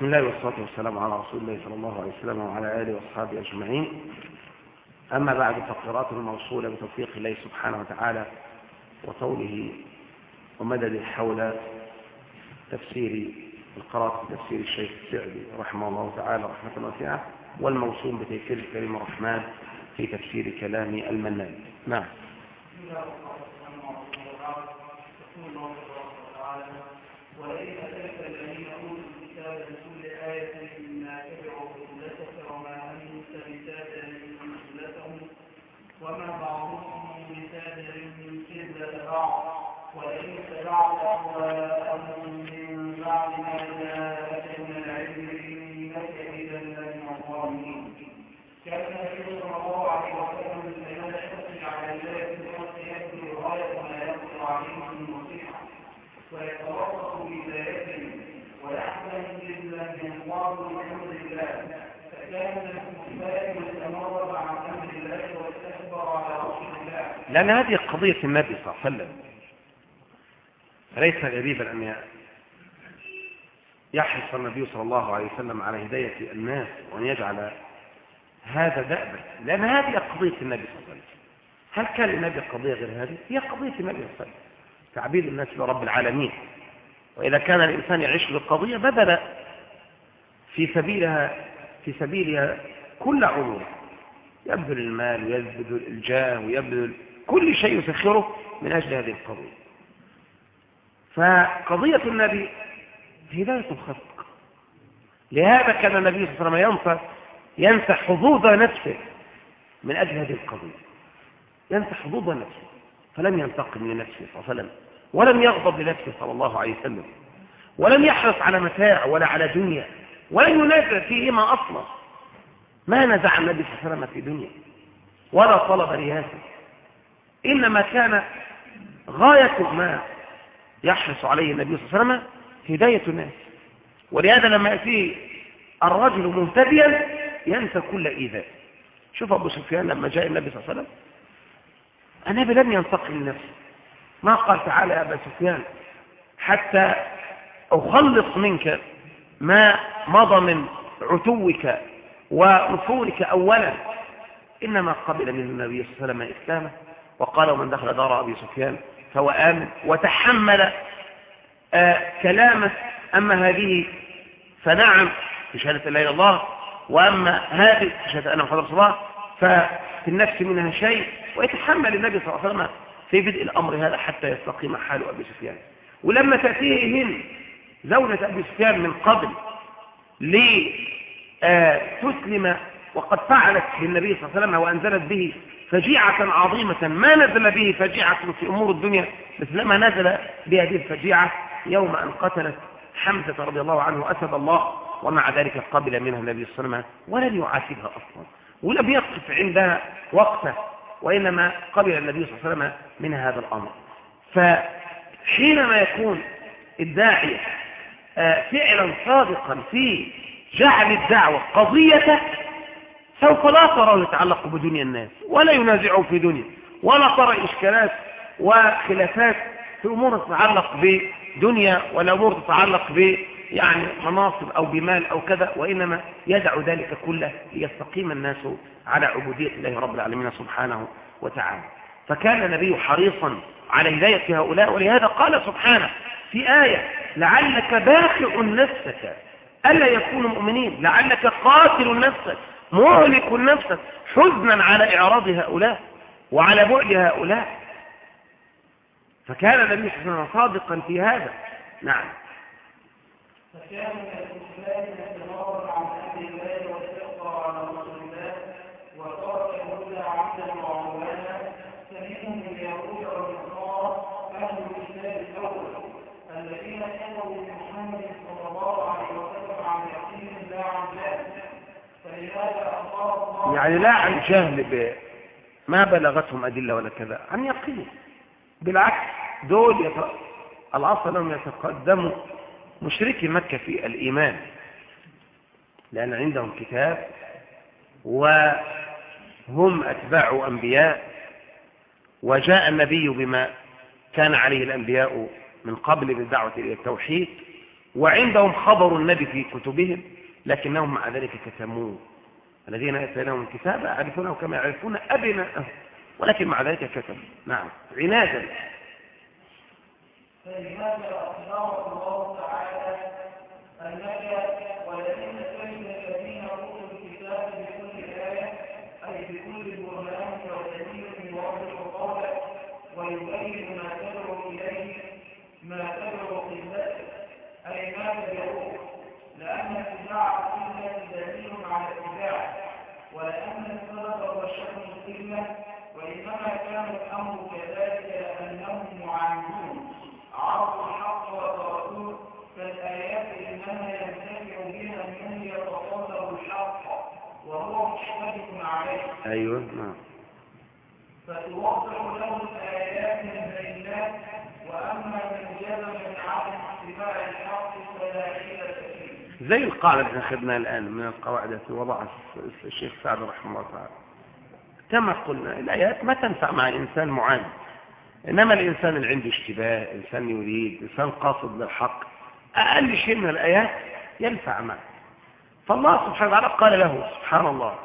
بسم الله والصلاة والسلام على رسول الله صلى الله عليه وسلم وعلى آله وأصحابه أجمعين. أما بعد فقراءته الموصولة بتوفيق الله سبحانه وتعالى وطوله ومدده حول تفسير القراءة في تفسير الشيخ السعدي رحمه الله تعالى رحمة واسعة والموصول بتيسير الكريم الرحمن في تفسير كلام المنان. نعم ولئن أتلك الذين أوتوا الكتاب بكل آية مما تبعوا قبلتك وما أنت بتابع من قبلتهم وما بعضهم بتابع من قبلة بعض ولئن اتبعت أهواءهم من بعد ما جاءك من العلم إنك إذا لمن الظالمين كان النبي صلى الله عليه وسلم لمن يحتج على الله في الحق يبدو غاية ما يقدر عليه من نصيحة ويتوسط بذاته ويحزن جدا من قبل أمر الله فكان المسلم يتمرد عن أمر الله واستكبر على رسول لأن هذه قضية النبي صلى الله عليه وسلم. ليس غريبا أن يحرص النبي صلى الله عليه وسلم على هداية الناس وأن يجعل هذا دأبا. لأن هذه قضية النبي صلى الله عليه وسلم. هل كان للنبي قضية غير هذه؟ هي قضية النبي صلى الله عليه وسلم. تعبيد الناس لرب العالمين. وإذا كان الإنسان يعيش بالقضية بذل في سبيلها في سبيلها كل عمره يبذل المال ويبذل الجاه ويبذل كل شيء يسخره من أجل هذه القضية. فقضية النبي هداية الخلق. لهذا كان النبي صلى الله عليه وسلم ينسى ينسى حظوظ نفسه من أجل هذه القضية. ينسى حظوظ نفسه. فلم ينتقم لنفسه صلى الله عليه وسلم. ولم يغضب لنفسه صلى الله عليه وسلم. ولم يحرص على متاع ولا على دنيا. ولم ينازع فيهما أصلا. ما نزع النبي صلى الله عليه وسلم في دنيا. ولا طلب رياسة إنما كان غاية ما يحرص عليه النبي صلى الله عليه وسلم هداية الناس. ولهذا لما يأتيه الرجل مهتديا ينسى كل إيذاء. شوف أبو سفيان لما جاء النبي صلى الله عليه وسلم النبي لم ينتقم لنفسه ما قال تعالى يا أبا سفيان حتى أخلص منك ما مضى من عتوك ونفورك أولا. إنما قبل منه النبي صلى الله عليه وسلم إسلامه. وقال ومن دخل دار أبي سفيان فهو آمن وتحمل آه كلامه. أما هذه فنعم في شهادة لا إله إلا الله وأما هذه في شهادة أنا محمد رسول الله ففي النفس منها شيء ويتحمل النبي صلى الله عليه وسلم في بدء الأمر هذا حتى يستقيم حال أبي سفيان. ولما تأتيه هند زوجة أبي سفيان من قبل لتسلم وقد فعلت بالنبي صلى الله عليه وسلم وأنزلت به فجيعة عظيمة ما نزل به فجيعة في أمور الدنيا مثل لما نزل بهذه الفجيعة يوم أن قتلت حمزة رضي الله عنه أسد الله ومع ذلك قبل منها النبي صلى الله عليه وسلم ولم يعاتبها أصلا ولم يقف عندها وقفة وإنما قبل النبي صلى الله عليه وسلم من هذا الأمر. فحينما يكون الداعية فعلا صادقا في جعل الدعوة قضية سوف لا ترى يتعلق بدنيا الناس ولا ينازعه في دنيا ولا ترى إشكالات وخلافات في أمور تتعلق بدنيا ولا أمور تتعلق ب يعني مناصب أو بمال أو كذا وإنما يدع ذلك كله ليستقيم الناس على عبودية الله رب العالمين سبحانه وتعالى. فكان النبي حريصا على هداية هؤلاء ولهذا قال سبحانه في آية لعلك باخع نفسك ألا يكونوا مؤمنين؟ لعلك قاتل نفسك مهلك نفسك حزنا على إعراض هؤلاء وعلى بعد هؤلاء. فكان النبي صلى الله عليه وسلم صادقا في هذا. نعم. فكان الإسلام يتناول عن أهل الله واستغفر على رسول الله وترك الهدى عبدا وعوانا فمنهم اليهود والنصارى أهل الإسلام الأول الذين كانوا بمحمد صلى الله عليه وسلم عن يقين لا عن جهل فلهذا أمر الله يعني لا عن جهل ب... ما بلغتهم أدلة ولا كذا عن يقين. بالعكس دول يت... الأصل لهم يتقدموا مشركي مكة في الإيمان لأن عندهم كتاب وهم أتباع أنبياء وجاء النبي بما كان عليه الأنبياء من قبل بالدعوة إلى التوحيد وعندهم خبر النبي في كتبهم لكنهم مع ذلك كتموه. الذين اتيناهم الكتاب يعرفونه كما يعرفون ابناءهم ولكن مع ذلك كتموا نعم عنادا فلماذا أخبر الله تعالى أنك الذين الكتاب بكل آية أي بكل برهان ما تدعو إليه ما تدعو أي ما تدعوه لأن اتباع على اتباعه ولأن هو شأن القبلة وإنما كان الأمر كذلك لأنهم معاندون. عرضوا الحق وتركوه فالآيات إنما ينتفع بها من يتصدر الحق وهو مشتبك عليه. أيوة نعم. فتوضح له الآيات البينات وأما من جزم عدم اتباع الحق فلا حيلة فيه. زي القاعدة اللي أخذناها الآن من القواعد التي وضعها الشيخ سعد رحمه الله تعالى. كما قلنا الآيات ما تنفع مع الإنسان معاند إنما الإنسان اللي عنده اشتباه إنسان يريد إنسان قاصد للحق أقل شيء من الآيات ينفع معه. فالله سبحانه وتعالى قال له سبحان الله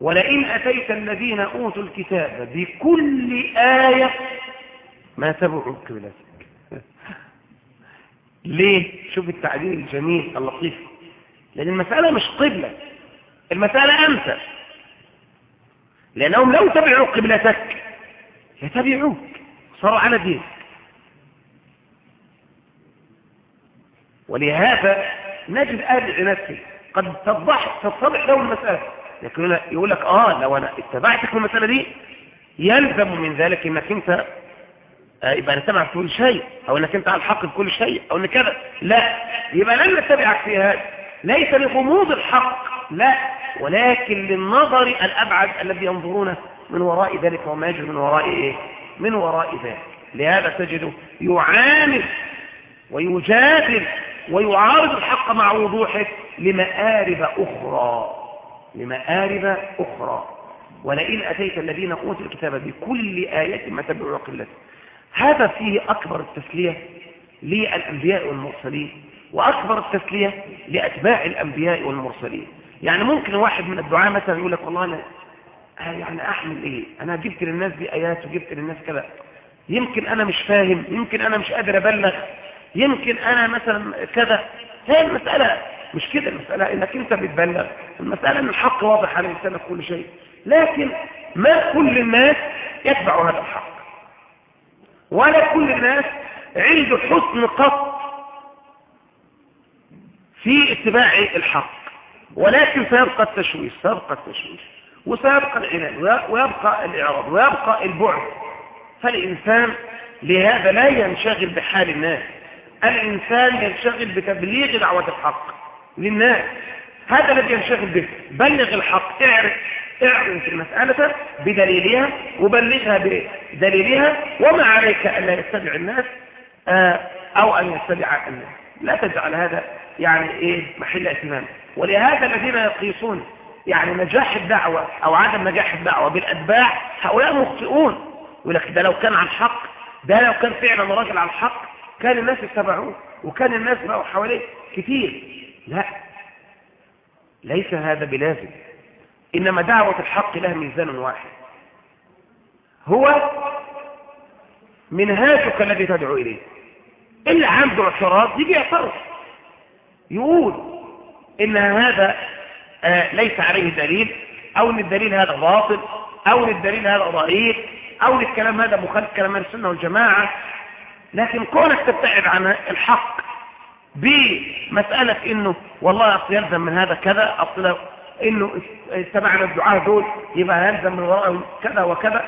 ولئن أتيت الذين أوتوا الكتاب بكل آية ما تبعوا قبلتك. ليه؟ شوف التعبير الجميل اللطيف. لأن المسألة مش قبلة المسألة أنت لأنهم لو تبعوا قبلتك يتبعوك صاروا على دين ولهذا نجد أهل العناد قد تتضح تتضح له المسألة. لكن يقول لك آه لو أنا اتبعتك في المسألة دي يلزم من ذلك إنك أنت آه، يبقى نتبع في كل شيء أو إنك أنت على الحق في كل شيء أو إن كذا. لا يبقى لن نتبعك في هذا ليس لغموض الحق لا ولكن للنظر الأبعد الذي ينظرون من وراء ذلك وما يجري من وراء إيه؟ من وراء ذلك. لهذا تجده يعاند ويجادل ويعارض الحق مع وضوحه لمآرب أخرى. لمآرب أخرى. ولئن أتيت الذين أوتوا الكتاب بكل آية ما تبعوا قلته هذا فيه أكبر التسلية للأنبياء والمرسلين. وأكبر التسلية لأتباع الأنبياء والمرسلين. يعني ممكن واحد من الدعاء مثلا يقول لك والله أنا يعني أحمل إيه؟ أنا جبت للناس دي آيات وجبت للناس كذا. يمكن أنا مش فاهم يمكن أنا مش قادر أبلغ يمكن أنا مثلا كذا. هي المسألة مش كده المسألة؟ إنك أنت بتبلغ. المسألة إن الحق واضح على الإنسان كل شيء. لكن ما كل الناس يتبع هذا الحق. ولا كل الناس عنده حسن قط في اتباع الحق ولكن سيبقى التشويش سيبقى التشويش وسيبقى العناد ويبقى الإعراض ويبقى البعد. فالإنسان لهذا لا ينشغل بحال الناس. الإنسان ينشغل بتبليغ دعوة الحق للناس. هذا الذي ينشغل به بلغ الحق اعرف اعرف المسألة بدليلها وبلغها بدليلها وما عليك أن لا يتبع الناس آه، أو أن يتبع الناس. لا تجعل هذا يعني إيه؟ محل اهتمام. ولهذا الذين يقيسون يعني نجاح الدعوة أو عدم نجاح الدعوة بالأتباع هؤلاء مخطئون. يقول لك ده لو كان على الحق ده لو كان فعلا راجل على الحق كان الناس اتبعوه وكان الناس بقوا حواليه كتير. لا. ليس هذا بلازم. إنما دعوة الحق لها ميزان واحد. هو منهاجك الذي تدعو إليه. اللي عنده اعتراض يجي يعترض. يقول إن هذا آه ليس عليه دليل أو إن الدليل هذا باطل أو إن الدليل هذا ضعيف أو إن الكلام هذا مخالف كلام السنة والجماعة. لكن كونك تبتعد عن الحق بمسألة إنه والله أصل يلزم من هذا كذا أصل إنه اتبعنا الدعاء دول يبقى يلزم من وراءهم كذا وكذا.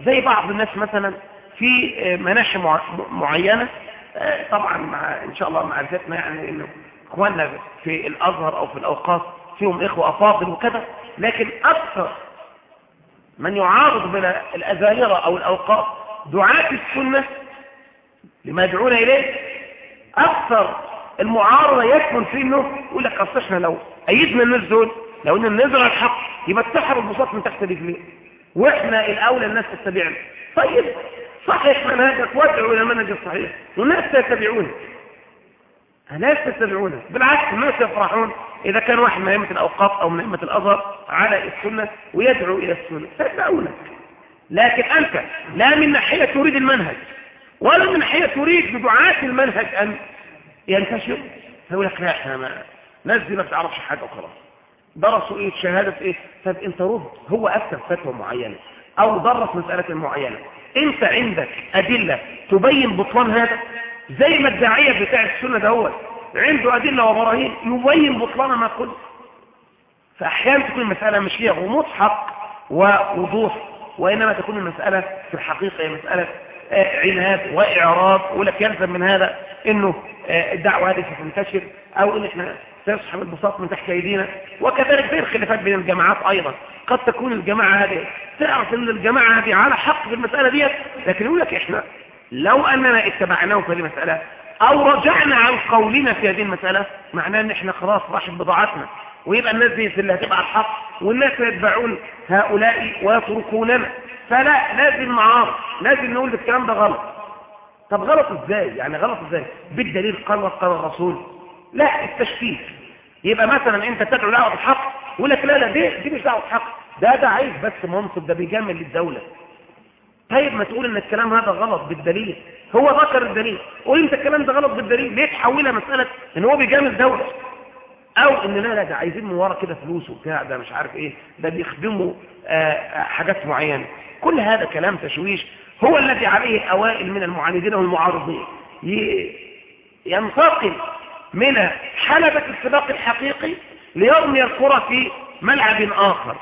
زي بعض الناس مثلا في مناحي معينة طبعا مع إن شاء الله معرفتنا يعني إنه إخواننا في الأزهر أو في الأوقاف فيهم إخوة أفاضل وكذا لكن أكثر من يعارض بين الأزاهرة أو الأوقاف دعاة السنة لما يدعون إليه أكثر المعارضة يكمن في إنه يقول لك أصل إحنا لو أيدنا الناس دول لو إن النزر الحق يبقى اتسحب البساط من تحت رجليه وإحنا الأولى الناس تتبعنا. طيب صحيح منهجك وادعوا إلى المنهج الصحيح والناس سيتبعونه لا يستمعون. بالعكس الناس يفرحون إذا كان واحد من أئمة الأوقاف أو من أئمة الأزهر على السنة ويدعو إلى السنة. فيتبعونك لكن أنت لا من ناحية تريد المنهج ولا من ناحية تريد بدعاة المنهج أن ينتشر. فيقول لك لا إحنا ما دي ما بتعرفش حاجة وخلاص درسوا إيه؟ شهادة إيه؟ طب أنت رد هو افتى فتوى معينة أو درس مسألة معينة. أنت عندك أدلة تبين بطلان هذا؟ زي ما الداعية بتاع السنة هو عنده أدلة وبراهين. يبين بطلان ما قلت فأحيانا تكون المسألة مش فيها غموض حق ووضوح وإنما تكون المسألة في الحقيقة هي مسألة آه، عناد وإعراض ولك يلزم من هذا إنه آه، الدعوة هذه ستنتشر أو إن إحنا سيصحب البساط من تحت أيدينا. وكذلك في الخلافات بين الجماعات أيضا. قد تكون الجماعة هذه تعرف إن الجماعة هذه على حق في المسألة دي لكن يقول لك إحنا لو أننا اتبعناه في هذه المسألة أو رجعنا عن قولنا في هذه المسألة معناه إن إحنا خلاص راحت بضاعتنا. ويبقى الناس دي اللي هتبقى الحق والناس يتبعون هؤلاء ويتركوننا. فلا لازم معارض لازم نقول الكلام ده غلط. طب غلط إزاي؟ يعني غلط إزاي؟ بالدليل قال وقال الرسول. لا التشكيك. يبقى مثلا أنت تدعو دعوة الحق يقول لك لا لا دي دي مش دعوة حق ده ده عايز بس منصب ده بيجامل للدولة. طيب ما تقول إن الكلام هذا غلط بالدليل. هو ذكر الدليل. قول أنت الكلام ده غلط بالدليل. ليه تحولها مسألة إن هو بيجامل دولة؟ أو إن لا لا ده عايزين من ورا كده فلوس وبتاع ده مش عارف إيه. ده بيخدموا آه، حاجات معينة. كل هذا كلام تشويش هو الذي عليه أوائل من المعاندين والمعارضين. ينتقل من حلبة السباق الحقيقي ليرمي الكرة في ملعب آخر.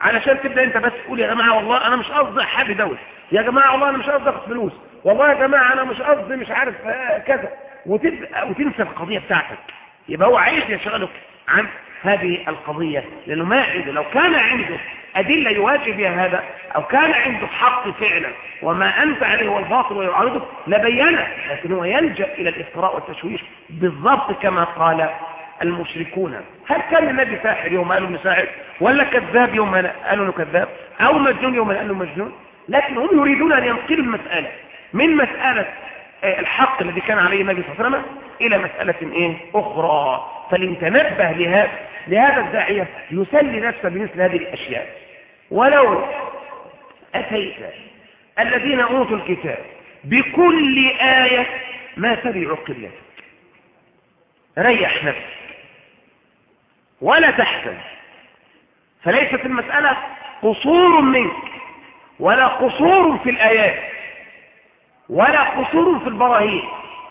علشان تبدأ انت بس تقول يا جماعة والله أنا مش قصدي حابي دولة يا جماعة والله أنا مش قصدي أخد فلوس. والله يا جماعة أنا مش قصدي مش عارف آه، كذا. وتبقى وتنسى القضية بتاعتك. يبقى هو عايز يشغلك عن هذه القضية. لأنه ما عنده لو كان عنده أدلة يواجه بها هذا أو كان عنده حق فعلا وما أنت عليه هو الباطل ويعارضه لبينه. لكن هو يلجأ إلى الافتراء والتشويش بالضبط كما قال المشركون. هل كان النبي ساحر يوم قالوا انه ساحر؟ ولا كذاب يوم قالوا إنه كذاب؟ أو مجنون يوم قالوا مجنون؟ لكن هم يريدون أن ينقلوا المسألة من مسألة آه، الحق الذي كان عليه النبي صلى الله عليه وسلم إلى مسألة إيه؟ أخرى. فلنتنبه لهذا لهذا الداعية يسلي نفسه بمثل هذه الأشياء. ولو أتيت الذين أوتوا الكتاب بكل آية ما تبعوا قبلتك ريح نفسك. ولا تحزن. فليست المسألة قصور منك ولا قصور في الآيات ولا قصور في البراهين.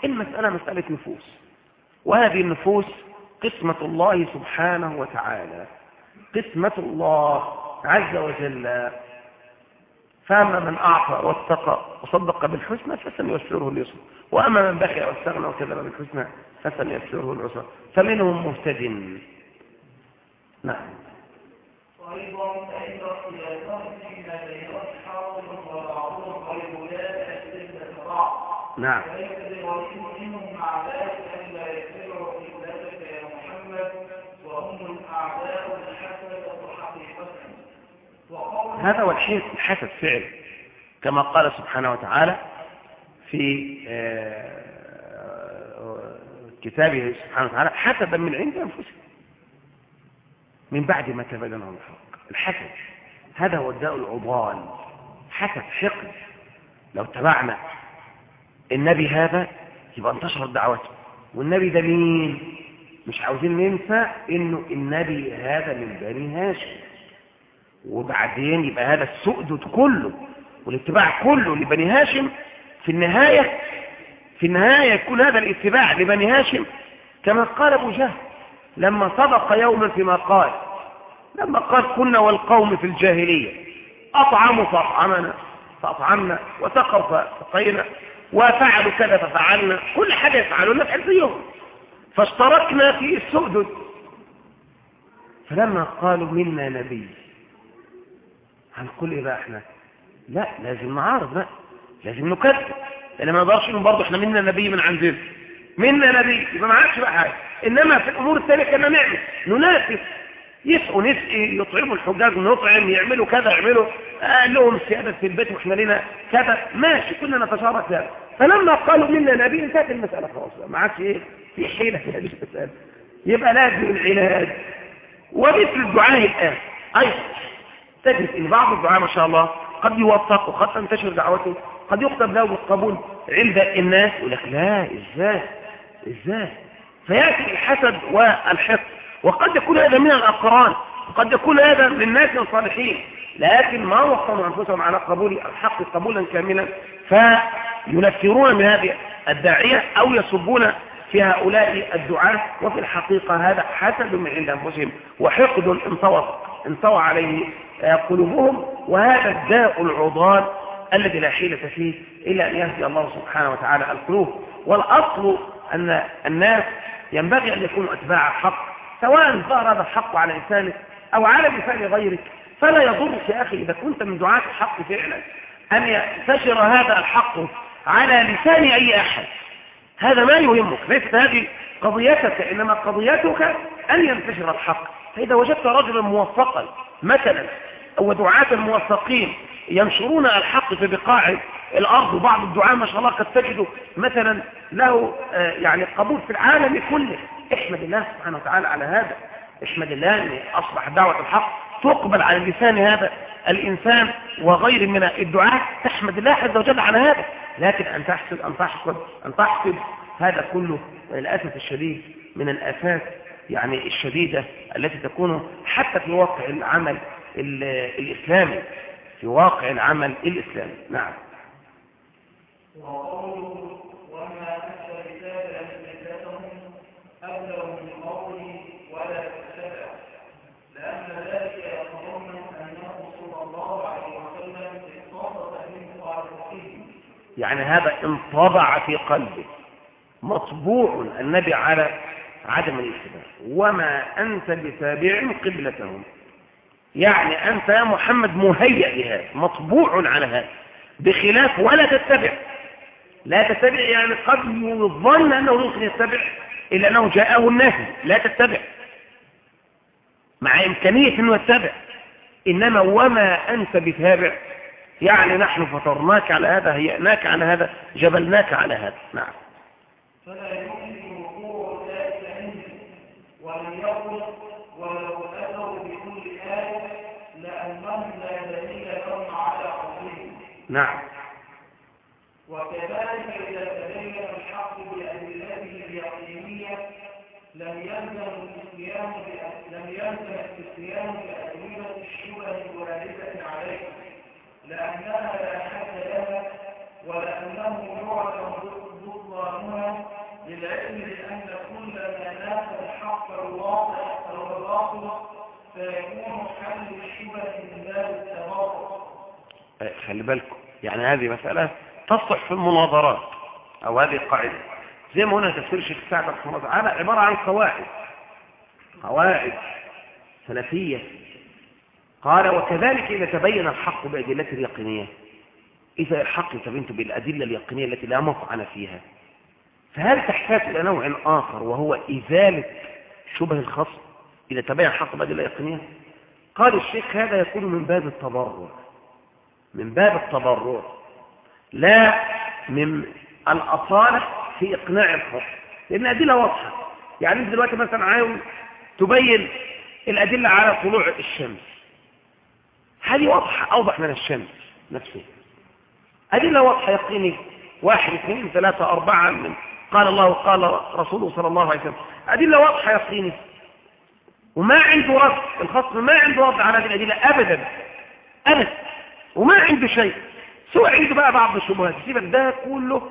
المسألة مسألة نفوس وهذه النفوس قسمة الله سبحانه وتعالى قسمة الله عز وجل. فأما من أعطى واتقى وصدق بالحسنى فسنيسره اليسر وأما من بخل واستغنى وكذب بالحسنى فسنيسره العسر فمنهم مهتد. نعم. وأيضا فإن اختلافهم فيما بين أصحاب وبعضهم غير لا نعم. منهم مع ذلك أن لا يتبعوا قبلتك يا محمد وهم الأعداء الحسنة هذا هو الحسد فعل كما قال سبحانه وتعالى في آه، كتابه سبحانه وتعالى حسدا من عند أنفسهم. من بعد ما تبين الحق. الحسد هذا هو الداء العضال. حسد حقد لو تبعنا النبي هذا يبقى انتشرت دعوته. والنبي ده مين؟ مش عاوزين ننسى إنه النبي هذا من بني هاشم. وبعدين يبقى هذا السؤدد كله والاتباع كله لبني هاشم في النهاية في النهاية يكون هذا الاتباع لبني هاشم كما قال أبو جهل. لما صدق يوما فيما قال لما قال كنا والقوم في الجاهلية أطعموا فأطعمنا فأطعمنا وسقوا فسقينا وفعلوا كذا ففعلنا كل حاجة يفعلوا نفعل زيهم. فاشتركنا في السؤدد. فلما قالوا منا نبي هنقول إيه بقى إحنا لا لازم نعارض لا لازم نكذب. لأن ما نقدرش نقول برضه إحنا منا نبي من عندنا. منا نبي يبقى ما عادش بقى حاجة. إنما في الأمور الثانية كنا نعمل. ننافس. يسقوا نسقي يطعموا الحجاج نطعم يعملوا كذا يعملوا. قال لهم سيادة في البيت وإحنا لنا كذا. ماشي كنا نتشارك ذلك فلما قالوا منا نبي انتهت المسألة خلاص. ما عادش إيه؟ في حيلة في هذه المسألة. يبقى لازم العلاج ومثل الدعاء الآن. أيضا تجد إن بعض الدعاء ما شاء الله قد يوفق وقد تنتشر دعوته. قد يكتب له بالقبول عند الناس. يقول لك لا إزاي؟ إزاي؟ فيأتي الحسد والحقد. وقد يكون هذا من الأقران وقد يكون هذا من ناس الصالحين. لكن ما وصلوا أنفسهم على قبول الحق قبولا كاملا فينفرون من هذه الداعية أو يصبون في هؤلاء الدعاة. وفي الحقيقة هذا حسد من عند أنفسهم وحقد انطوى انطوى عليه قلوبهم. وهذا الداء العضال الذي لا حيلة فيه إلا أن يهدي الله سبحانه وتعالى القلوب. والأصل أن الناس ينبغي أن يكونوا أتباع الحق سواء ظهر هذا الحق على لسانك أو على لسان غيرك. فلا يضرك يا أخي إذا كنت من دعاة الحق فعلا أن ينتشر هذا الحق على لسان أي أحد. هذا ما يهمك ليست هذه قضيتك إنما قضيتك أن ينتشر الحق. فإذا وجدت رجلا موفقا مثلا أو دعاة موفقين ينشرون الحق في بقاع الأرض وبعض الدعاء ما شاء الله قد تجد مثلا له يعني قبول في العالم كله. احمد الله سبحانه وتعالى على هذا. احمد الله أن أصبح دعوة الحق تقبل على لسان هذا الإنسان وغير من الدعاء. تحمد الله عز وجل على هذا. لكن أن تحسد أن تحسد أن تحسد هذا كله للأسف الشديد من الآفات يعني الشديدة التي تكون حتى في واقع العمل الإسلامي في واقع العمل الإسلامي. نعم. وقوله وما ولا لأن ذلك أنه صلى الله عليه وسلم يعني هذا انطبع في قلبه مطبوع النبي على عدم الاتباع وما أنت بتابع قبلتهم. يعني أنت يا محمد مهيأ لهذا مطبوع على هذا بخلاف ولا تتبع. لا تتبع يعني قد يظن أنه ممكن يتبع إلا أنه جاءه النهي لا تتبع. مع إمكانية أنه يتبع. إنما وما أنت بتابع. يعني نحن فطرناك على هذا هيئناك على هذا جبلناك على هذا. نعم. فلا يمكن وقوع ذلك عنده ولم يقل ولو أتوا بكل آية لأنهم لا دليل لهم على قولهم. نعم. وكذلك إذا تبين الحق بأدلته اليقينية لم يلزم الاتيان بأ- لم يلزم الاتيان بأدلة الشبه الواردة عليه لأنها لا حد لها ولأنه يعلم بطلانها للعلم بأن كل ما نافى الحق الواقع أو الباطل فيكون حل الشبه من باب التبرع آه، خلي بالكم يعني هذه مسألة تصلح في المناظرات. أو هذه قاعدة زي ما هنا تفسير الشيخ سعد رحمه الله تعالى عبارة عن قواعد. قواعد سلفية. قال وكذلك إذا تبين الحق بأدلته اليقينية. إذا الحق تبينت بالأدلة اليقينية التي لا مطعن فيها. فهل تحتاج إلى نوع آخر وهو إزالة شبه الخصم إذا تبين الحق بأدلة يقينية؟ قال الشيخ هذا يكون من باب التضرع. من باب التضرع. لا من الأصالة في إقناع الخصم لأن الأدلة واضحة. يعني أنت دلوقتي مثلا عاوز تبين الأدلة على طلوع الشمس. هذه واضحة أوضح من الشمس نفسها أدلة واضحة يقيني واحد اثنين ثلاثة أربعة من قال الله وقال رسوله صلى الله عليه وسلم. أدلة واضحة يقيني. وما عنده رد الخصم ما عنده رد على هذه الأدلة أبدا أبدا. وما عنده شيء. سواء عنده بقى بعض الشبهات. سيبك ده كله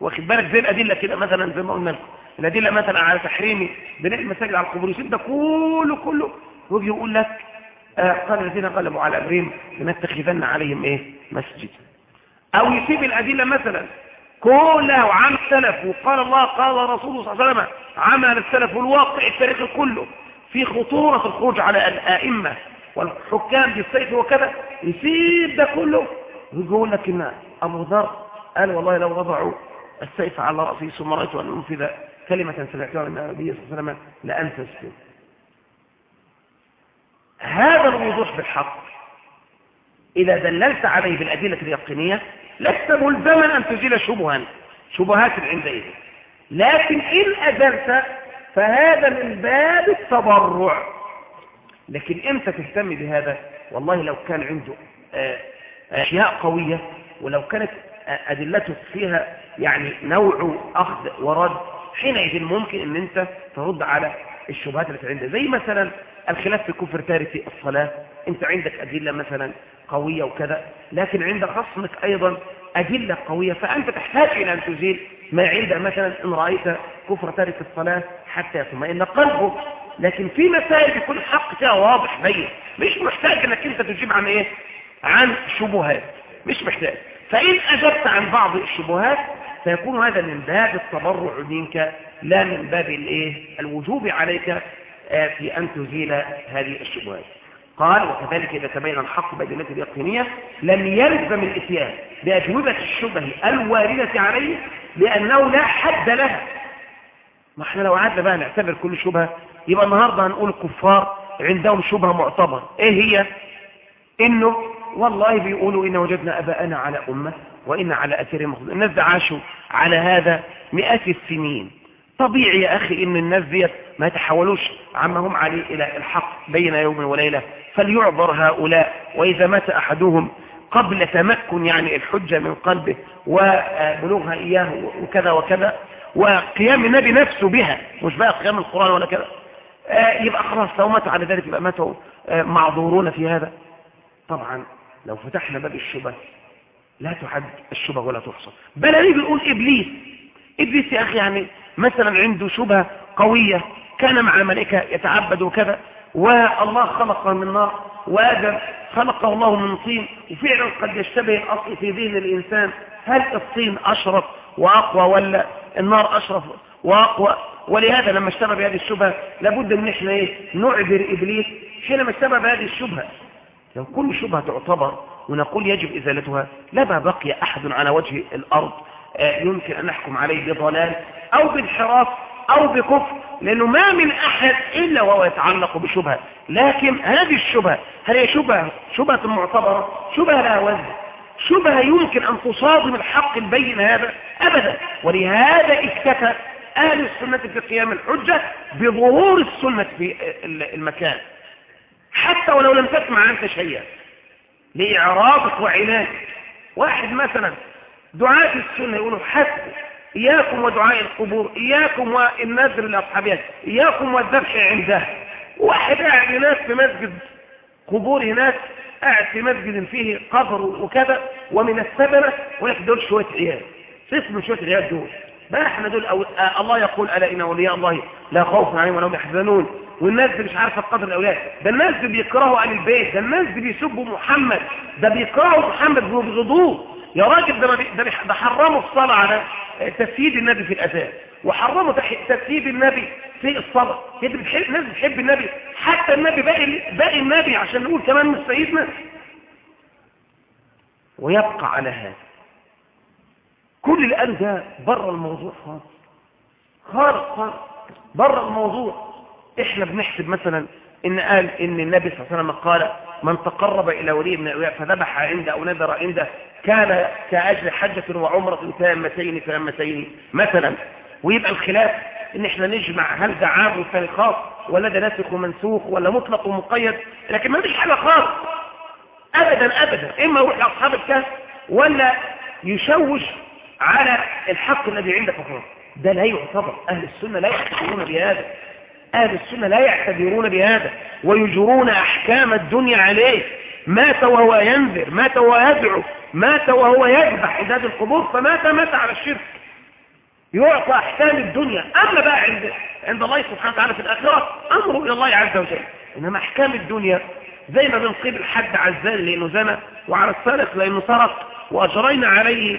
واخد بالك؟ زي الأدلة كده مثلا زي ما قلنا لكم. الأدلة مثلا على تحريم بناء المساجد على القبور يسيب ده كله كله. ويجي يقول لك آه قال الذين غلبوا على أمرهم لنتخذن عليهم إيه؟ مسجد. أو يسيب الأدلة مثلا. كلها وعمل السلف وقال الله قال رسوله صلى الله عليه وسلم عمل السلف والواقع التاريخي كله في خطورة الخروج على الآئمة والحكام بالسيف وكذا. يسيب ده كله. ويقول لك إن أبو ذر قال والله لو وضعوا السيف على رأسه ثم رأيت أن أنفذ كلمة سمعتها من النبي صلى الله عليه وسلم لأنفذت هذا الوضوح بالحق. إذا دللت عليه بالأدلة اليقينية لست ملزما أن تزيل شبها شبهات عندئذ. لكن إن أزلت فهذا من باب التضرع. لكن إمتى تهتم بهذا والله لو كان عنده آه، أشياء قوية ولو كانت أدلته فيها يعني نوع أخذ ورد حينئذ ممكن أن أنت ترد على الشبهات التي عنده زي مثلا الخلاف في كفر تارك الصلاة. أنت عندك أدلة مثلا قوية وكذا لكن عند خصمك أيضا أدلة قوية فأنت تحتاج إلى أن تزيل ما عند مثلا إن رأيت كفر تارك الصلاة حتى يطمئن قلبه. لكن في مسائل يكون الحق فيها واضح بين. مش محتاج إنك أنت تجيب عن إيه؟ عن شبهات مش محتاج. فإن أجبت عن بعض الشبهات فيكون هذا من باب التبرع منك لا من باب الإيه؟ الوجوب عليك آه، في أن تزيل هذه الشبهات. قال وكذلك إذا تبين الحق بأدلته اليقينية لم يلزم الإتيان بأجوبة الشبه الواردة عليه لأنه لا حد لها. ما إحنا لو قعدنا بقى نعتبر كل شبهة يبقى النهاردة هنقول الكفار عندهم شبهة معتبر إيه هي؟ إنه والله بيقولوا إن وجدنا أباءنا على أمة وإن على اثرهم مخلص الناس ده عاشوا على هذا مئات السنين. طبيعي يا أخي إن الناس ديت ما يتحولوش عما هم عليه إلى الحق بين يوم وليلة. فليعذر هؤلاء. وإذا مات أحدهم قبل تمكن يعني الحجة من قلبه وبلوغها إياه وكذا وكذا وقيام النبي نفسه بها مش بقى قيام القرآن ولا كذا. آه، يبقى خلاص لو ماتوا على ذلك يبقى ماتوا آه، معذورون في هذا. طبعا لو فتحنا باب الشبه لا تعد الشبه ولا تحصى. بل نيجي نقول إبليس. إبليس يا أخي يعني مثلا عنده شبهة قوية كان مع الملائكة يتعبد وكذا والله خلق من نار وآدم خلقه الله من طين وفعلا قد يشتبه الأصل في ذهن الإنسان. هل الطين أشرف وأقوى ولا النار أشرف وأقوى؟ ولهذا لما اشتبه بهذه الشبهة لابد من إحنا إيه؟ نعبر إبليس. حينما اشتبه بهذه الشبهة لو كل شبهة تعتبر ونقول يجب إزالتها لما بقي أحد على وجه الأرض آه، يمكن أن نحكم عليه بضلال أو بانحراف أو بكفر لأنه ما من أحد إلا وهو يتعلق بشبهة. لكن هذه الشبهة هل هي شبهة شبهة معتبرة؟ شبهة لها وزن. شبهة يمكن أن تصادم الحق البين هذا أبدا. ولهذا اكتفى أهل السنة في قيام الحجة بظهور السنة في المكان. حتى ولو لم تسمع أنت شيئا. لإعراضك وعنادك واحد مثلا دعاة السنة يقولوا حسب إياكم ودعاء القبور إياكم والنذر لأصحابها إياكم والذبح عندها واحد قاعد هناك في مسجد قبور هناك قاعد في مسجد فيه قبر وكذا ومن السبنة ولك دول شوية عيال. اسم شوية عيال دول؟ ما إحنا دول أو... آه الله يقول ألا إن أولياء الله لا خوف عليهم ولا هم يحزنون. والناس دي مش عارفة قدر الأولياء ده الناس دي بيكرهوا أهل البيت. ده الناس دي بيسبوا محمد. ده بيكرهوا محمد بيبغضوه. يا راجل ده ده, ده حرموا الصلاة على تسييد النبي في الأذان. وحرموا تسييد النبي في الصلاة. انت بتحب الناس بتحب النبي. حتى النبي باقي باقي النبي عشان نقول كمان مش سيدنا. ويبقى على هذا. كل اللي قاله ده بره الموضوع خالص. خالص خالص. بره الموضوع. إحنا بنحسب مثلا إن قال إن النبي صلى الله عليه وسلم قال من تقرب إلى ولي من الأولياء فذبح عنده أو نذر عنده كان كاجر حجة وعمرة تامتين تامتين مثلا. ويبقى الخلاف إن إحنا نجمع هل ده عام خاص ولا ده ناسخ ومنسوخ ولا مطلق ومقيد لكن ما فيش حاجة خالص. ابدا ابدا. إما يروح لأصحاب الكهف ولا يشوش على الحق الذي عندك فقط. ده لا يعتبر. أهل السنة لا يعتبرون بهذا. أهل السنة لا يعتبرون بهذا ويجرون أحكام الدنيا عليه. مات وهو ينذر مات وهو يدعو مات وهو يذبح عداد القبور فمات مات على الشرك. يعطى أحكام الدنيا. أما بقى عند عند الله سبحانه وتعالى في الآخرة أمره إلى الله عز وجل. إنما أحكام الدنيا زي ما بنقيم الحد الزاني لأنه زنى وعلى السارق لأنه سرق وأجرينا عليه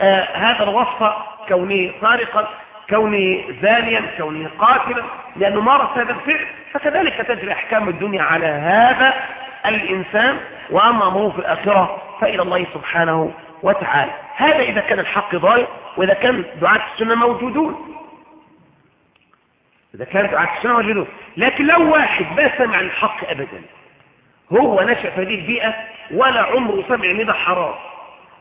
آه هذا الوصف كونه سارقا. كونه زانيا كونه قاتلا لأنه مارس هذا الفعل. فكذلك تجري أحكام الدنيا على هذا الإنسان. وأما أمره في الآخرة فإلى الله سبحانه وتعالى. هذا إذا كان الحق ضايع وإذا كان دعاة السنة موجودون. إذا كان دعاة السنة موجودون. لكن لو واحد ما سمع الحق أبدا هو نشأ في هذه البيئة ولا عمره سمع ندى حرام.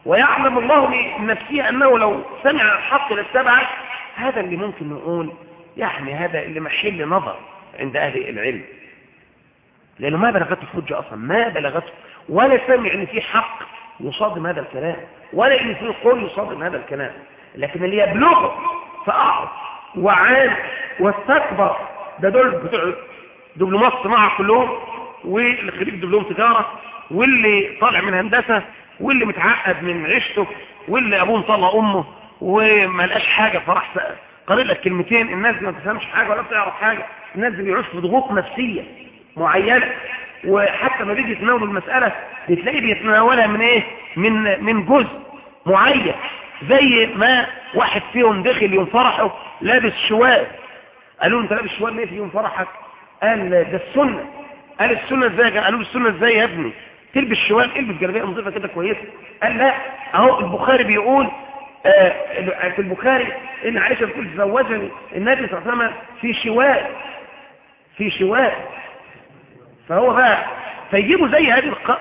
ويعلم الله لنفسه أنه لو سمع الحق لاتبعه هذا اللي ممكن نقول يعني هذا اللي محل نظر عند أهل العلم. لأنه ما بلغته الحجة أصلا ما بلغته ولا سمع أن في حق يصادم هذا الكلام ولا أن في قول يصادم هذا الكلام. لكن اللي يبلغه فأعرض وعاد واستكبر ده دول بتوع دبلومات صناعة كلهم واللي خريج دبلوم تجارة واللي طالع من هندسة واللي متعقد من عيشته واللي أبوه مطلع أمه. وما لقاش حاجة فراح قرر لك كلمتين الناس ما تفهمش حاجة ولا بتعرف حاجة الناس بيعيش في ضغوط نفسية معينة وحتى ما بيجي يتناول المسألة بتلاقيه بيتناولها من إيه؟ من من جزء معين زي ما واحد فيهم دخل يوم فرحه لابس شوال. قالوا أنت لابس شوال ليه في يوم فرحك؟ قال ده السنة. قال السنة إزاي قالوا السنة إزاي يا ابني؟ تلبس شوال البس جلابية نظيفة كده كويسة. قال لا أهو البخاري بيقول في البخاري إن عائشة بتقول تزوجني النبي صلى الله عليه وسلم في شوال في شوال فهو بقى فيجيبوا زي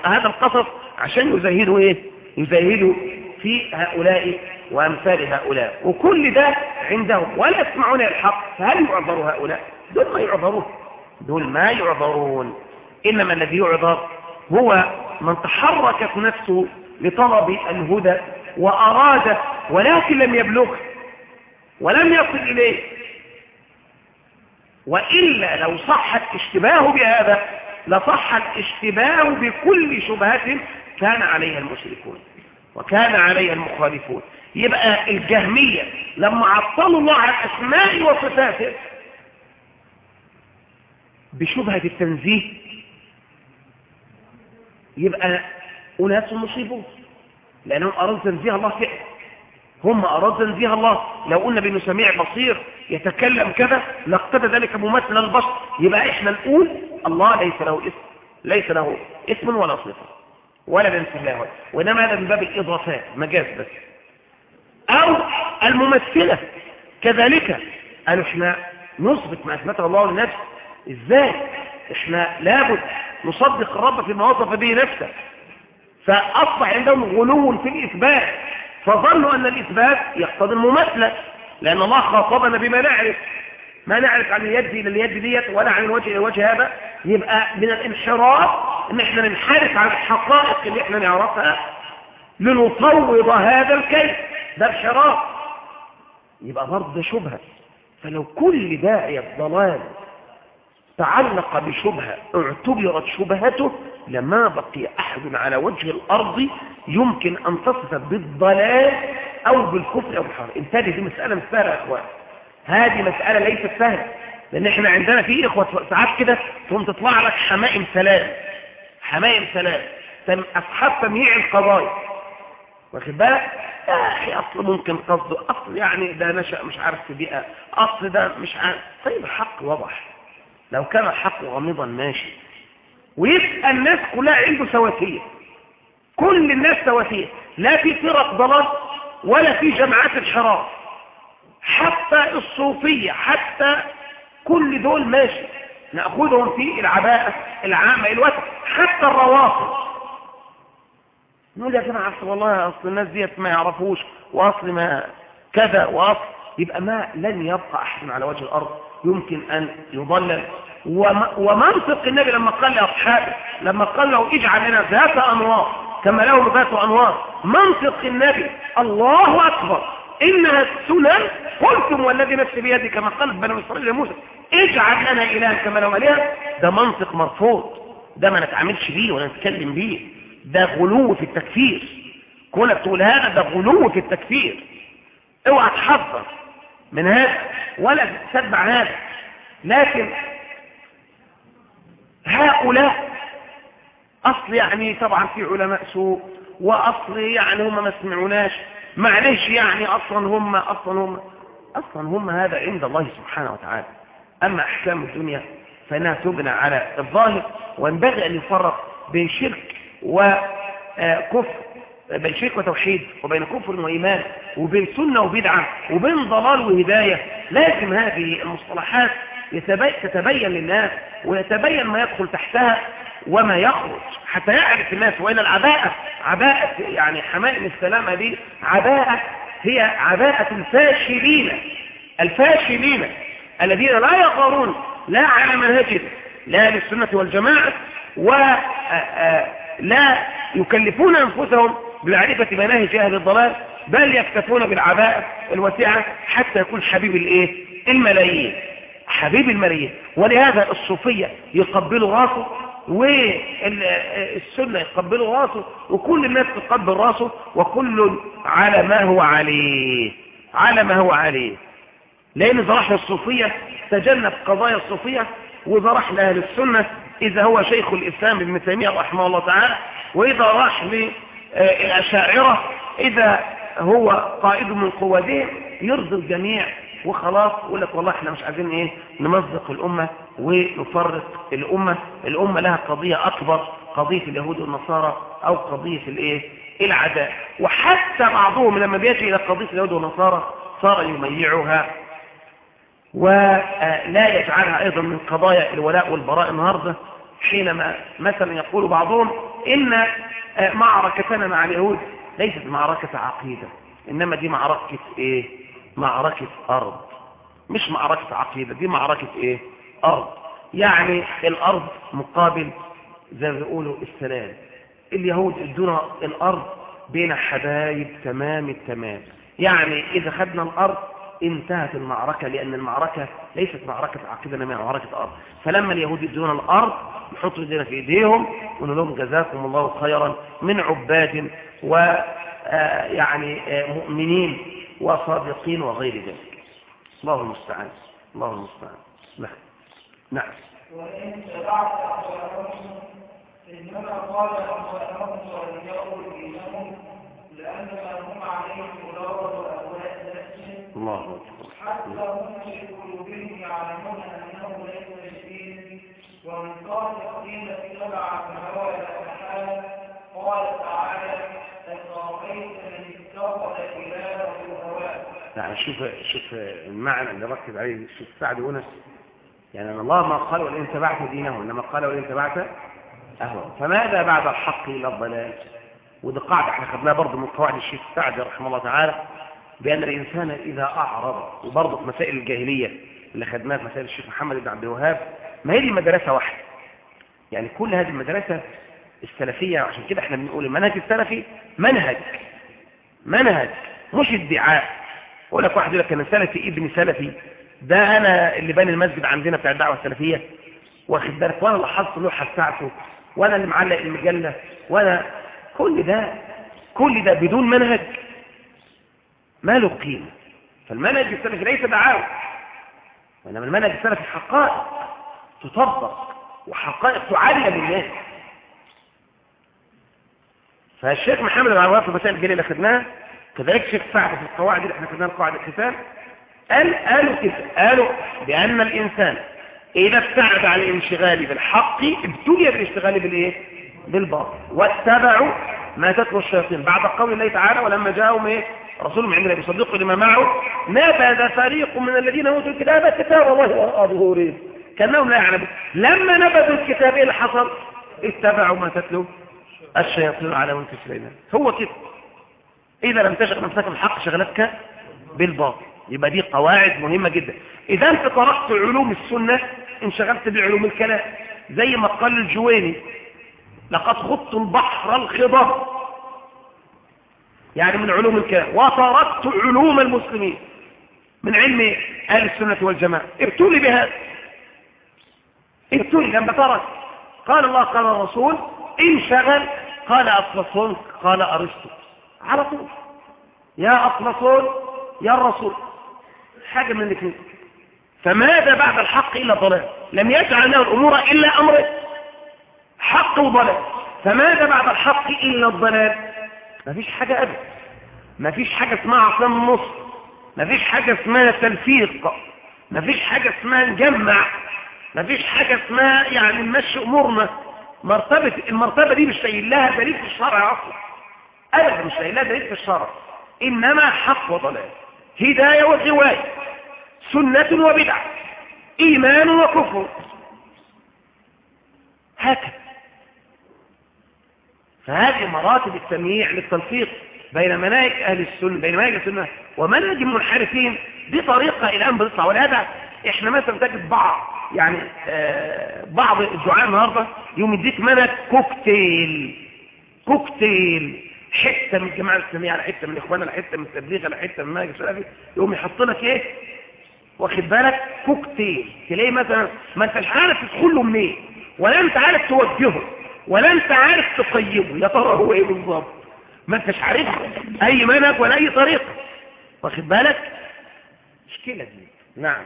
هذا القصص عشان يزهدوا إيه؟ يزهدوا في هؤلاء وأمثال هؤلاء. وكل ده عندهم ولا يسمعون الحق فهل يعذروا هؤلاء؟ دول ما يعذرون. دول ما يعذرون. إنما الذي يعذر هو من تحركت نفسه لطلب الهدى. وأراد ولكن لم يبلغ ولم يصل إليه. وإلا لو صح الاشتباه بهذا لصح الاشتباه بكل شبهة كان عليها المشركون وكان عليها المخالفون. يبقى الجهمية لما عطلوا الله على الأسماء وصفاته بشبهة التنزيه يبقى أناس مصيبون. لأنهم أرادوا تنزيه الله فعلا هم أرادوا تنزيه الله. لو قلنا بأنه سميع بصير يتكلم كذا لاقتدى ذلك ممثل البشر. يبقى إحنا نقول الله ليس له اسم ليس له اسم ولا صفة ولا بنسي الله وإنما هذا من باب الإضافات مجاز بس. أو الممثلة. كذلك قالوا إحنا نثبت ما أثبته الله لنفسه. إزاي؟ إحنا لابد نصدق الرب فيما وصف به نفسه. فأصبح عندهم غلو في الإثبات فظنوا أن الإثبات يقتضي المماثلة لأن الله خاطبنا بما نعرف. ما نعرف عن اليد إلى اليد ديت ولا عن الوجه إلى الوجه هذا. يبقى من الانحراف إن إحنا ننحرف عن الحقائق اللي إحنا نعرفها لنفوض هذا الكيف. ده انحراف. يبقى برضه ده شبهة. فلو كل داعية ضلال تعلق بشبهة اعتبرت شبهته لما بقي أحد على وجه الأرض يمكن أن تصف بالضلال أو بالكفر أو بالحرام انتبه دي مسألة مش سهلة يا أخوان. هذه مسألة ليست سهلة لأن إحنا عندنا في إخوة ساعات كده تقوم تطلع لك حمائم سلام. حمائم سلام. أصحاب تمييع القضايا. واخد بالك؟ يا أخي أصل ممكن قصده أصل يعني ده نشأ مش عارف في بيئة أصل ده مش عارف. طيب الحق وضح لو كان الحق غامضا ماشي. ويبقى الناس كلها عنده سواسية كل الناس سواسية لا في فرق ضلال ولا في جماعات انحراف حتى الصوفية حتى كل دول ماشي. نأخذهم في العباءة العامة الوقت حتى الروافض. نقول يا جماعة أصل والله أصل الناس ديت ما يعرفوش. وأصل ما كذا وأصل يبقى ما لن يبقى أحد على وجه الأرض. يمكن أن يضلل ومنطق النبي لما قال لأصحابه لما قال له اجعل لنا ذات أنوار كما له ذات أنوار منطق النبي الله أكبر إنها السنن قلتم والذي نفسي بيدي كما قال بنو إسرائيل لموسى اجعل لنا إله كما له عليها ده منطق مرفوض ده ما نتعاملش بيه ولا نتكلم بيه ده غلو في التكفير. كونك تقول هذا ده غلو في التكفير. اوعى تحذر. من هذا ولا تتبع هذا. لكن هؤلاء أصل يعني طبعا في علماء سوء وأصل يعني هم ما سمعوناش معلش يعني أصلا هم أصلا هم أصلا هم هذا عند الله سبحانه وتعالى. أما أحكام الدنيا فإنها تبنى على الظاهر وينبغي أن يفرق بين شرك وكفر. بين شرك وتوحيد وبين كفر وإيمان وبين سنة وبدعة وبين ضلال وهداية. لازم هذه المصطلحات تتبين للناس ويتبين ما يدخل تحتها وما يخرج. حتى يعرف الناس وإلى العباءة عباءة يعني حمائم السلامة دي عباءة هي عباءة الفاشلين الفاشلين الذين لا يظهرون لا على منهج لا للسنة والجماعة ولا يكلفون أنفسهم بمعرفة مناهج أهل الضلال بل يكتفون بالعباءة الواسعة حتى يكون حبيب الإيه؟ الملايين. حبيب الملايين. ولهذا الصوفية يقبلوا راسه والسنة يقبلوا راسه وكل الناس تقبل راسه وكل على ما هو عليه على ما هو عليه. لأن إذا راح للصوفية تجنب قضايا الصوفية وإذا راح لأهل السنة إذا هو شيخ الإسلام ابن تيمية رحمه الله تعالى وإذا راح للأشاعرة إذا هو قائد من قوادهم يرضي الجميع وخلاص يقول لك والله إحنا مش عايزين إيه؟ نمزق الأمة ونفرق الأمة. الأمة لها قضية أكبر قضية اليهود والنصارى أو قضية الإيه؟ العداء. وحتى بعضهم لما بيجي إلى قضية اليهود والنصارى صار يميعها ولا يجعلها أيضا من قضايا الولاء والبراء النهارده حينما مثلا يقول بعضهم إن معركتنا مع اليهود. ليست معركة عقيدة إنما دي معركة إيه؟ معركة أرض. مش معركة عقيدة دي معركة إيه؟ أرض. يعني الأرض مقابل زي ما بيقولوا السلام. اليهود ادونا الأرض بين حبايب تمام التمام. يعني إذا خدنا الأرض انتهت المعركة لأن المعركة ليست معركة عقيدة إنما معركة أرض. فلما اليهود يدونا الأرض نحط ايدينا في إيديهم ونقول لهم جزاكم الله خيرا من عباد ويعني مؤمنين وصادقين وغير ذلك. الله المستعان الله المستعان. نعم. نعم. وإن تبعت إنما قال دينهم هم عليه نفسهم الله أكبر. حتى هم في قلوبهم يعلمون أنه ليس بدين ومن قال الدين اتبع هوى الأحلام قال تعالى أفرأيت من اتخذ إلهه هواه. يعني شوف شوف المعنى اللي ركز عليه شوف سعد هنا يعني الله ما قال ولئن تبعت دينه إنما قال ولئن تبعت أهوى فماذا بعد الحق إلى الضلال؟ وده قاعدة إحنا خدناها برضه من قواعد الشيخ سعد رحمه الله تعالى بأن الإنسان إذا أعرض وبرضه في مسائل الجاهلية اللي خدناها في مسائل الشيخ محمد بن عبد الوهاب ما هي دي مدرسة واحدة؟ يعني كل هذه المدرسة السلفية عشان كده إحنا بنقول المنهج السلفي منهج منهج مش ادعاء. يقول لك واحد يقول لك أنا سلفي ابن سلفي ده أنا اللي باني المسجد عندنا بتاع الدعوة السلفية. واخد بالك؟ وأنا حصل اللوحه بتاعته وأنا اللي معلق المجلة وأنا كل ده كل ده بدون منهج. ما له قيمة. فالمنهج السلفي ليس دعاوى وانما المنهج السلفي حقائق. تطبق وحقائق تعلم الناس. فالشيخ محمد بن عواد في المسائل الجليله اللي خدناها كذلك الشيخ سعد في القواعد اللي إحنا خدناها قواعد الختام قال قالوا كده قالوا بأن الإنسان إذا ابتعد عن الانشغال بالحق ابتلي بالاشتغال بالإيه؟ بالباطل. واتبعوا ما تتلو الشياطين. بعد قول الله تعالى ولما جاءهم إيه؟ رسول من عندنا بيصدقوا لما معه نبذ فريق من الذين أوتوا الكتاب كتاب الله وراء ظهورهم كأنهم لا يعلمون. لما نبذوا الكتاب إيه اللي حصل اتبعوا ما تتلو الشياطين على ملك سليمان. هو كده. إذا لم تشغل نفسك بالحق شغلتك بالباطل. يبقى دي قواعد مهمة جدا. إذا أنت قرأت علوم السنة انشغلت بعلوم الكلام. زي ما قال الجويني لقد خضت البحر الخضر. يعني من علوم الكلام. وتركت علوم المسلمين. من علم أهل السنة والجماعة. ابتلي بهذا. ابتلي لما ترك قال الله قال الرسول انشغل قال أفلاطون قال أرسطو على طول. يا أفلاطون يا الرسول. حاجة من الاثنين فماذا بعد الحق إلا ضلال لم يجعل الأمور إلا أمر حق وضلال فماذا بعد الحق إلا الضلال؟ ما فيش حاجة أبدا. ما فيش حاجة اسمها عصام النص ما فيش حاجة اسمها تلفيق. ما فيش حاجة اسمها نجمع ما فيش حاجة اسمها يعني نمشي أمورنا. مرتبة المرتبة دي مش شايل لها دليل في الشرع أصلا. أبدا مش شايل لها دليل في الشرع. إنما حق وضلال. هداية وغواية. سنة وبدعة. إيمان وكفر. هكذا. فهذه مراتب التمييع للتلفيق بين مناهج أهل السنة بين مناهج السنة ومنهج المنحرفين دي طريقة الآن بتطلع. ولهذا إحنا مثلا تجد بعض يعني آه بعض الدعاء النهاردة يوم يديك منهج كوكتيل كوكتيل. حتة من الجماعه الإسلامية على حتة من الاخوان على حتة من التبليغ على حتة من المنهج السلفي يقوم يحط لك إيه؟ واخد بالك؟ كوكتيل. تلاقيه مثلا ما أنتش عارف تدخل له منين ولا أنت عارف توجهه ولا أنت عارف تقيمه يا ترى هو إيه بالظبط؟ ما أنتش عارف أي منهج ولا أي طريقة. واخد بالك؟ مشكلة دي. نعم.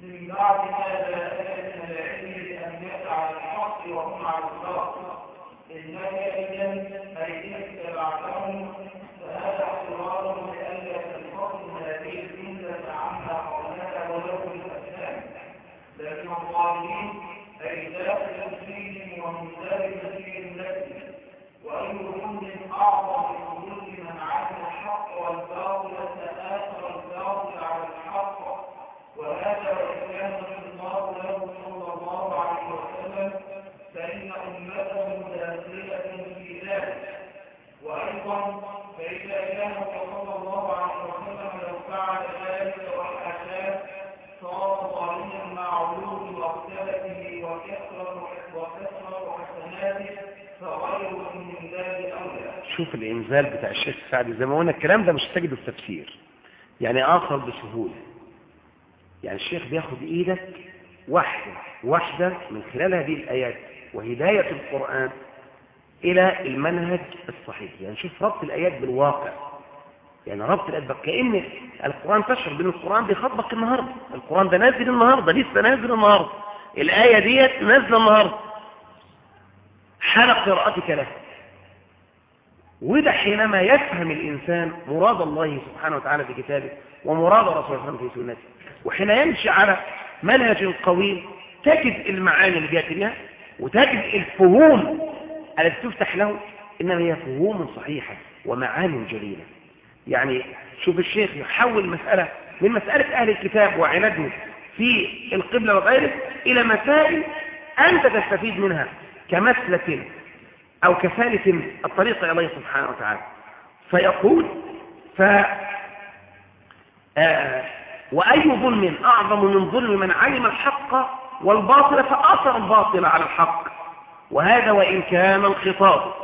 من بعد هذا من العلم أن يقع الحق وهم على الباطل إنك إذا أي اتبعتهم فهذا اعتراض لألا تنفصل هذه الجملة عما قولها ولو بالأجسام لكن الظالمين أي داخل فيهم ومندرج فيهم نفسه وأي ظلم أعظم من ظلم من عدل الحق والباطل تآثر الباطل على الحق. وهذا صلى الله عليه وسلم فإن أمته في ذلك. وأيضا كان صلى الله عليه وسلم لو فعل ذلك صار مع أولى. شوف الإنزال بتاع الشيخ سعد زي ما قلنا الكلام ده مش تجد التفسير يعني آخر بسهولة. يعني الشيخ بياخد إيدك واحدة واحدة من خلال هذه الآيات وهداية القرآن إلى المنهج الصحيح. يعني شوف ربط الآيات بالواقع. يعني ربط الآيات كأن القرآن تشعر بأن القرآن بيخاطبك النهاردة. القرآن ده نازل النهاردة لسه نازل النهاردة. الآية ديت نازلة النهاردة. حال قراءتك له وده حينما يفهم الإنسان مراد الله سبحانه وتعالى في كتابه ومراد رسول الله صلى الله عليه وسلم في سنته وحين يمشي على منهج قوي تجد المعاني اللي جاءت بها وتجد الفهوم التي تفتح له إنما هي فهوم صحيحة ومعاني جليلة. يعني شوف الشيخ يحول مسألة من مسألة أهل الكتاب وعنده في القبلة وغيره إلى مسائل أنت تستفيد منها كمسلة أو كثالث الطريق إلى الله سبحانه وتعالى فيقول ف آه وأي ظلم أعظم من ظلم من علم الحق والباطل فأثر الباطل على الحق وهذا وإن كان الخطاب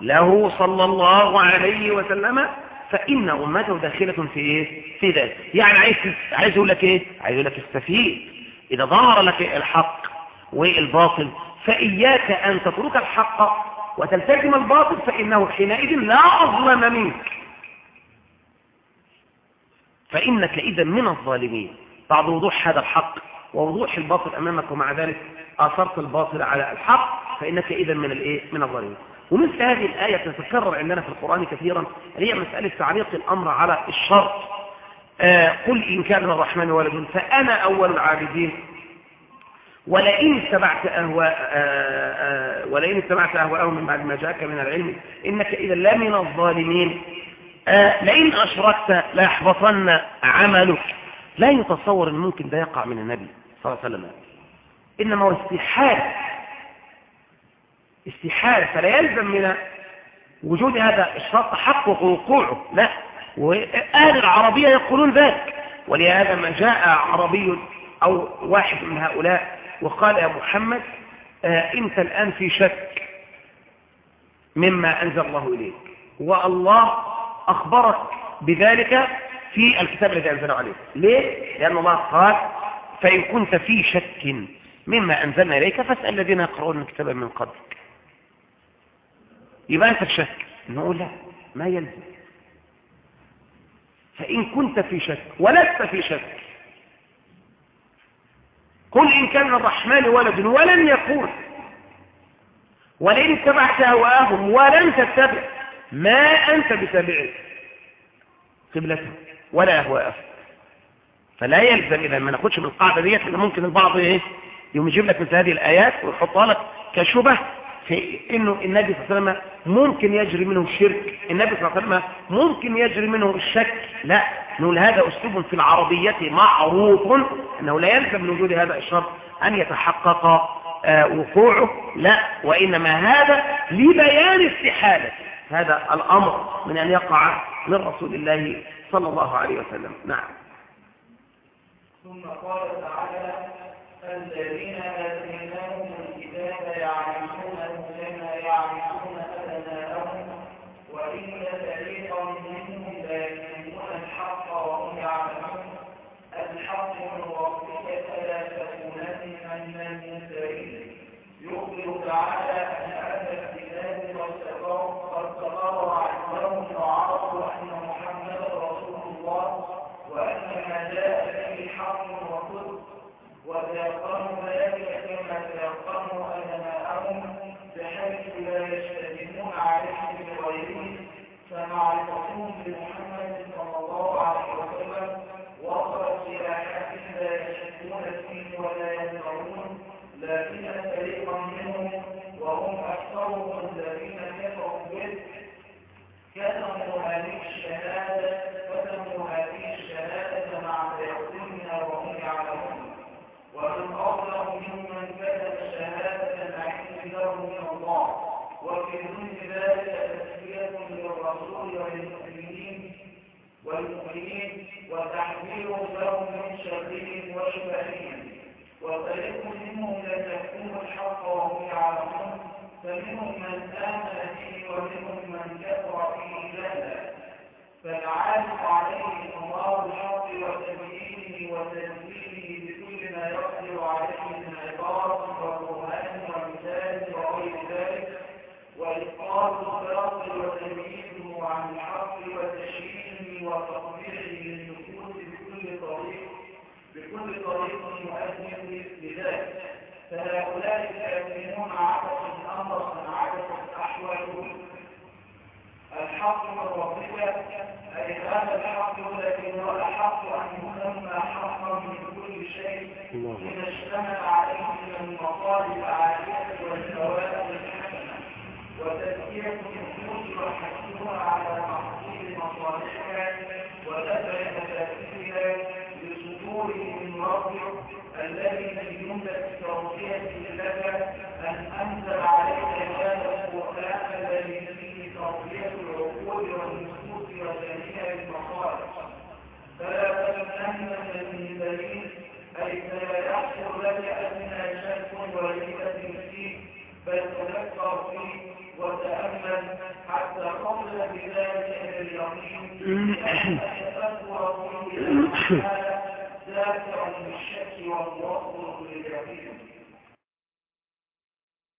له صلى الله عليه وسلم فإن أمته داخلة في إيه؟ في ذلك يعني عايز عايز يقول لك إيه؟ عايز يقول لك استفيد إذا ظهر لك الحق والباطل فإياك أن تترك الحق وتلتزم الباطل فإنه حينئذ لا أظلم منك. فإنك إذا من الظالمين. بعد وضوح هذا الحق ووضوح الباطل أمامك ومع ذلك آثرت الباطل على الحق فإنك إذا من الإيه؟ من الظالمين. ومثل هذه الآية تتكرر عندنا في القرآن كثيرا هي مسألة تعليق الأمر على الشرط. آه قل إن كان الرحمن ولد فأنا أول العابدين. ولئن اتبعت أهواء آه آه ولئن اتبعت أهواءهم من بعد ما جاءك من العلم إنك إذا لمن الظالمين. آه لئن أشركت ليحبطن عملك. لا يتصور أن ممكن ده يقع من النبي صلى الله عليه وسلم. إنما هو استحالة استحالة فلا يلزم من وجود هذا الشرط تحقق وقوعه. لا. وأهل العربية يقولون ذلك. ولهذا ما جاء عربي أو واحد من هؤلاء وقال يا محمد آه أنت الآن في شك مما أنزل الله إليك والله أخبرك بذلك في الكتاب الذي أنزله عليك. ليه؟ لأن الله قال فإن كنت في شك مما أنزلنا إليك فاسأل الذين يقرؤون الكتاب من قبلك. يبقى أنت في شك. نقول لا ما يلزم. فإن كنت في شك ولست في شك قل إن كان الرحمن ولد ولن يكون ولئن اتبعت هواهم ولن تتبع. ما أنت بتابع قبلتهم ولا أهواءهم فلا يلزم إذا ما ناخدش من القاعدة ديت ممكن البعض إيه؟ يوم يجيب لك مثل هذه الآيات ويحطها لك كشبه في إنه النبي صلى الله عليه وسلم ممكن يجري منه الشرك النبي صلى الله عليه وسلم ممكن يجري منه الشك. لا نقول هذا أسلوب في العربية معروف أنه لا يلزم من وجود هذا الشرط أن يتحقق آه، وقوعه. لا وإنما هذا لبيان استحالة. هذا الأمر من أن يقع من رسول الله صلى الله عليه وسلم. نعم. ثم قال تعالى الذين آتيناهم الكتاب يعرفونه كما يعرفون أبناءهم وإن فريقا منهم لا يكتمون الحق وهم يعلمون. الحق من ربك فلا تكونن من المنذرين. يخبر تعالى أن أهل الكتاب قد تقر- قد تقرر عندهم وعرفوا أن محمدا رسول الله وأن ما جاء به حق وصدق وتيقنوا ذلك كما تيقنوا أبناءهم بحيث لا يشتبهون عليه بغيره فمعرفتهم بمحمد صلى الله عليه وسلم وصلت إلى حد يشكون فيه ولا يزعمون لكن فريقا منهم وهم أكثرهم الذين كفروا به كتموا هذه الشهادة كتموا هذه الشهادة مع تيقنها وهم يعلمون. ومن أظلم ممن كتب الشهادة عنده من الله. وفي ضمن ذلك تسلية للرسول وللمؤمنين والمؤمنين وتحذير لهم من شرهم وشبههم وفريق منهم لا الحق وهم يعلمون. فمنهم من آمن به ومنهم من كفر به جهلا. فالعالم عليه الله الحق وتبيينه وتنزيله بكل ما يقدر عليه من عبارة وتقبيحه للنفوس بكل طريق مؤدي لذلك فهؤلاء الكافرون عبث الأمر عبثت أحوالهم الحق من ربك أي هذا الحق الذي هو الحق أن يسمى حقا من كل شيء إذا اشتمل عليه من المطالب العالية والفوائد الحسنة وتزكية النفوس وحثها على تحصيل مصالحها ودفع مفاسدها لصدوره من ربك الذي من جملة توصيته لك أن أنزل عليك هذا القرآن الذي فيه تربية العقول والنفوس وجميع المصالح فلا تكونن من المنذرين أي فلا يحصل لك أدنى شك وريبة فيه بل تذكر فيه وتأمل حتى تصل بذلك اليقين لأن التفكر فيه تعالى دافع للشك والوصل